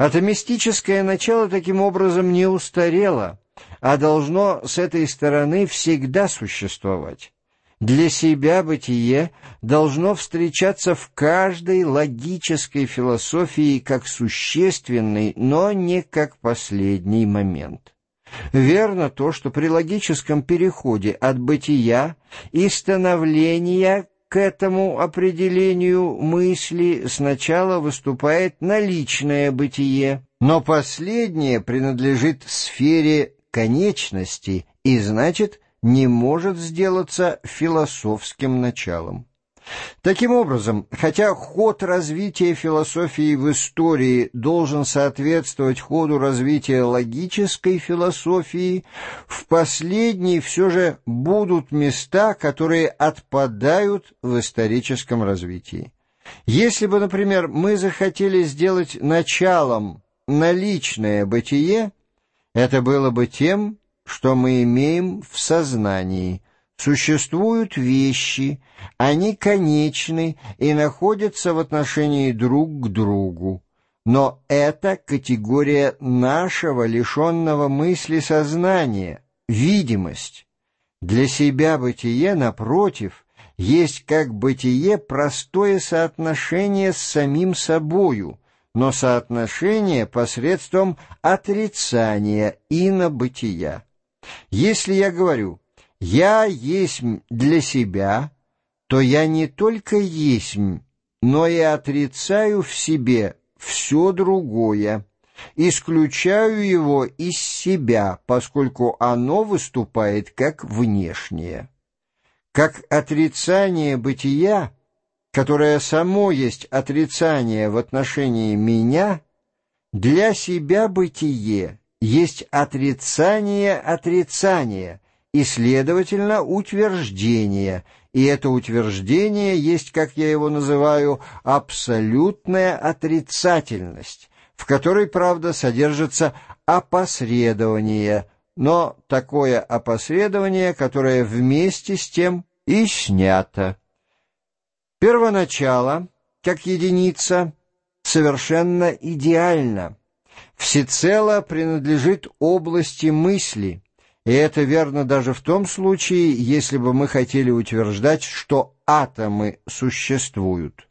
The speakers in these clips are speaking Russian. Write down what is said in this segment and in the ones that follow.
Атомистическое начало таким образом не устарело, а должно с этой стороны всегда существовать. Для себя бытие должно встречаться в каждой логической философии как существенный, но не как последний момент. Верно то, что при логическом переходе от бытия и становления к этому определению мысли сначала выступает наличное бытие, но последнее принадлежит сфере конечности и, значит, не может сделаться философским началом. Таким образом, хотя ход развития философии в истории должен соответствовать ходу развития логической философии, в последней все же будут места, которые отпадают в историческом развитии. Если бы, например, мы захотели сделать началом наличное бытие, это было бы тем, что мы имеем в сознании. Существуют вещи, они конечны и находятся в отношении друг к другу. Но это категория нашего лишенного мысли сознания, видимость. Для себя бытие, напротив, есть как бытие простое соотношение с самим собою, но соотношение посредством отрицания инобытия. Если я говорю «я есть для себя», то я не только есть, но и отрицаю в себе все другое, исключаю его из себя, поскольку оно выступает как внешнее. Как отрицание бытия, которое само есть отрицание в отношении меня, для себя бытие есть отрицание отрицания и, следовательно, утверждение, и это утверждение есть, как я его называю, абсолютная отрицательность, в которой, правда, содержится опосредование, но такое опосредование, которое вместе с тем и снято. Первоначало, как единица, совершенно идеально — всецело принадлежит области мысли, и это верно даже в том случае, если бы мы хотели утверждать, что атомы существуют.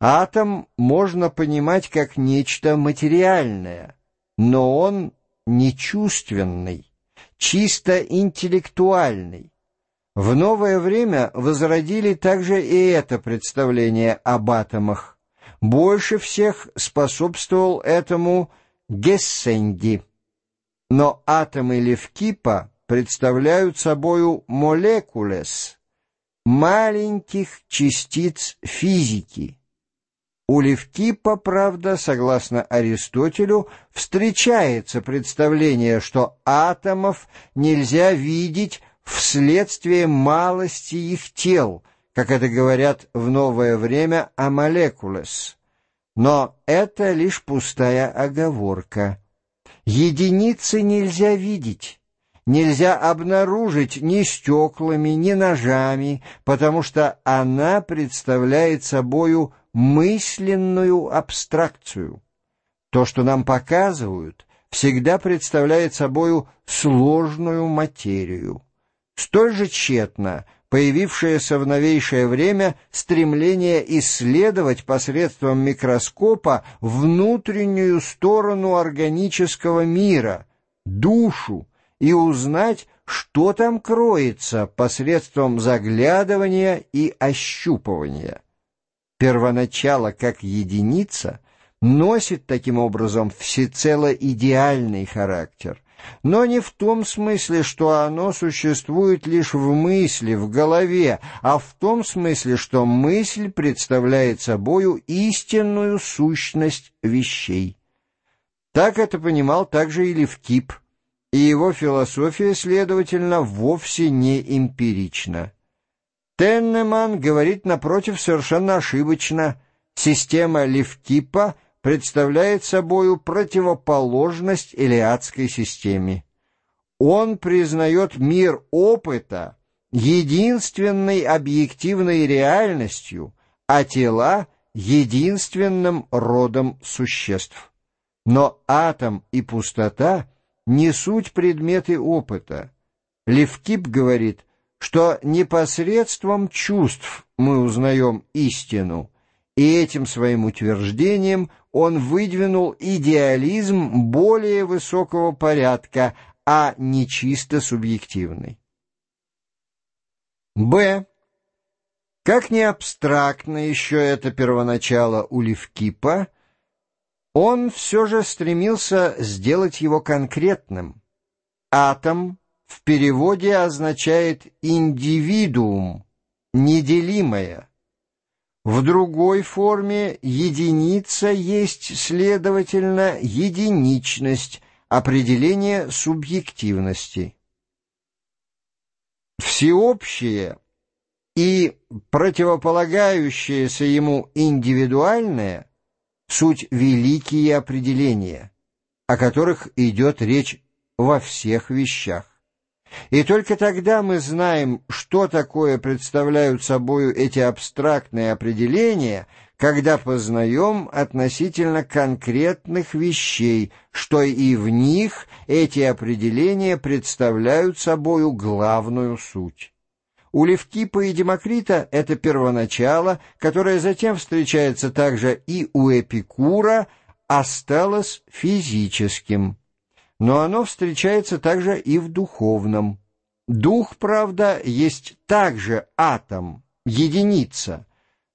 Атом можно понимать как нечто материальное, но он не чувственный, чисто интеллектуальный. В новое время возродили также и это представление об атомах. Больше всех способствовал этому Гессенди. Но атомы Левкипа представляют собою молекулес, маленьких частиц физики. У Левкипа, правда, согласно Аристотелю, встречается представление, что атомов нельзя видеть вследствие малости их тел, как это говорят в новое время о молекулес. Но это лишь пустая оговорка. Единицы нельзя видеть, нельзя обнаружить ни стеклами, ни ножами, потому что она представляет собою мысленную абстракцию. То, что нам показывают, всегда представляет собою сложную материю. Столь же тщетно появившееся в новейшее время стремление исследовать посредством микроскопа внутреннюю сторону органического мира, душу, и узнать, что там кроется посредством заглядывания и ощупывания. Первоначало как единица носит таким образом всецело идеальный характер, но не в том смысле, что оно существует лишь в мысли, в голове, а в том смысле, что мысль представляет собою истинную сущность вещей. Так это понимал также и Левкип, и его философия, следовательно, вовсе не эмпирична. Теннеман говорит, напротив, совершенно ошибочно. Система Левкипа — представляет собою противоположность Илиадской системе. Он признает мир опыта единственной объективной реальностью, а тела — единственным родом существ. Но атом и пустота не суть предметы опыта. Левкип говорит, что непосредством чувств мы узнаем истину, и этим своим утверждением он выдвинул идеализм более высокого порядка, а не чисто субъективный. Б. Как не абстрактно еще это первоначало у Левкипа, он все же стремился сделать его конкретным. Атом в переводе означает «индивидуум», «неделимое». В другой форме единица есть, следовательно, единичность, определение субъективности. Всеобщее и противополагающееся ему индивидуальное — суть великие определения, о которых идет речь во всех вещах. И только тогда мы знаем, что такое представляют собою эти абстрактные определения, когда познаем относительно конкретных вещей, что и в них эти определения представляют собою главную суть. У Левкипа и Демокрита это первоначало, которое затем встречается также и у Эпикура, осталось физическим но оно встречается также и в духовном. Дух, правда, есть также атом, единица,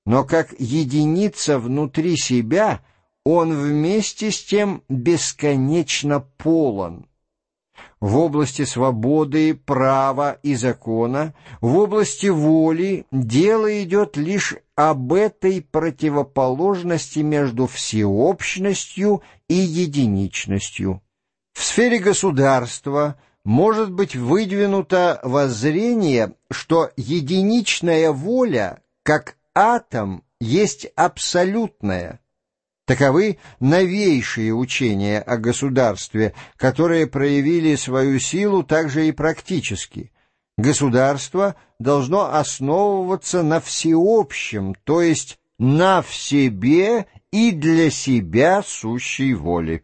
но как единица внутри себя он вместе с тем бесконечно полон. В области свободы, права и закона, в области воли дело идет лишь об этой противоположности между всеобщностью и единичностью. В сфере государства может быть выдвинуто воззрение, что единичная воля, как атом, есть абсолютная. Таковы новейшие учения о государстве, которые проявили свою силу также и практически. Государство должно основываться на всеобщем, то есть на в себе и для себя сущей воле.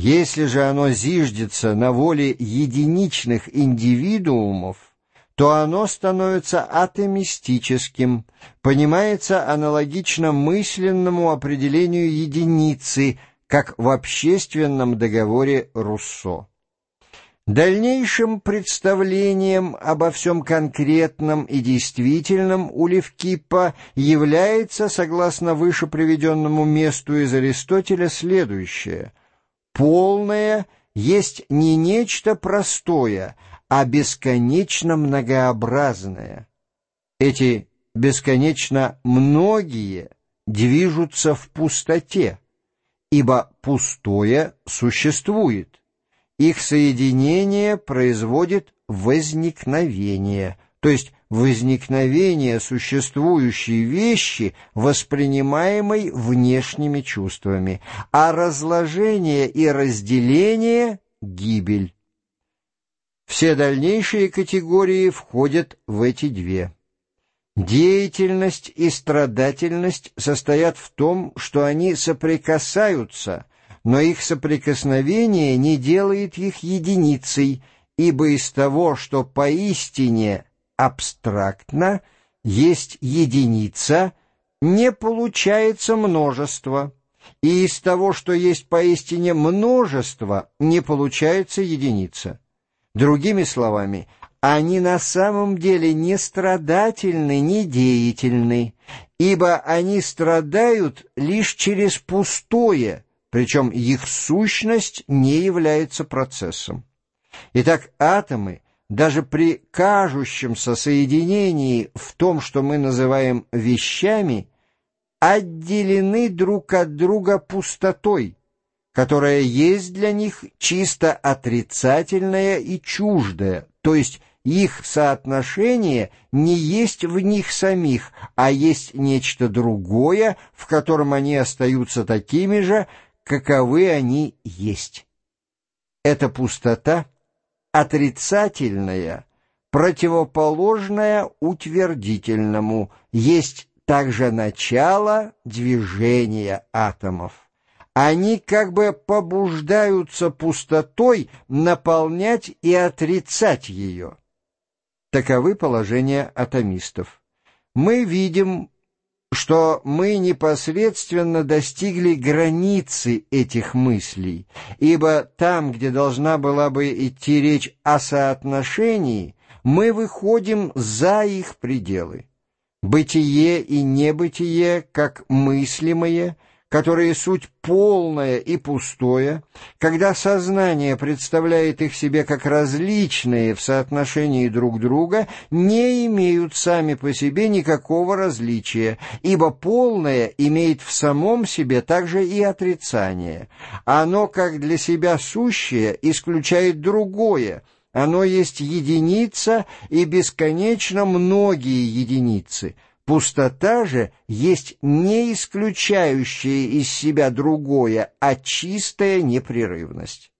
Если же оно зиждется на воле единичных индивидуумов, то оно становится атомистическим, понимается аналогично мысленному определению единицы, как в общественном договоре Руссо. Дальнейшим представлением обо всем конкретном и действительном у Левкипа является, согласно выше приведенному месту из Аристотеля, следующее – полное есть не нечто простое, а бесконечно многообразное. Эти бесконечно многие движутся в пустоте, ибо пустое существует. Их соединение производит возникновение, то есть возникновение существующей вещи, воспринимаемой внешними чувствами, а разложение и разделение — гибель. Все дальнейшие категории входят в эти две. Деятельность и страдательность состоят в том, что они соприкасаются, но их соприкосновение не делает их единицей, ибо из того, что поистине абстрактно есть единица, не получается множество, и из того, что есть поистине множество, не получается единица. Другими словами, они на самом деле не страдательны, не деятельны, ибо они страдают лишь через пустое, причем их сущность не является процессом. Итак, атомы даже при кажущемся соединении в том, что мы называем вещами, отделены друг от друга пустотой, которая есть для них чисто отрицательная и чуждая, то есть их соотношение не есть в них самих, а есть нечто другое, в котором они остаются такими же, каковы они есть. Эта пустота — отрицательное, противоположное утвердительному, есть также начало движения атомов. они как бы побуждаются пустотой наполнять и отрицать ее. Таковы положения атомистов. Мы видим, что мы непосредственно достигли границы этих мыслей, ибо там, где должна была бы идти речь о соотношении, мы выходим за их пределы. Бытие и небытие, как мыслимое – которые суть полное и пустое, когда сознание представляет их себе как различные в соотношении друг друга, не имеют сами по себе никакого различия, ибо полное имеет в самом себе также и отрицание. Оно, как для себя сущее, исключает другое, оно есть единица и бесконечно многие единицы — Пустота же есть не исключающая из себя другое, а чистая непрерывность.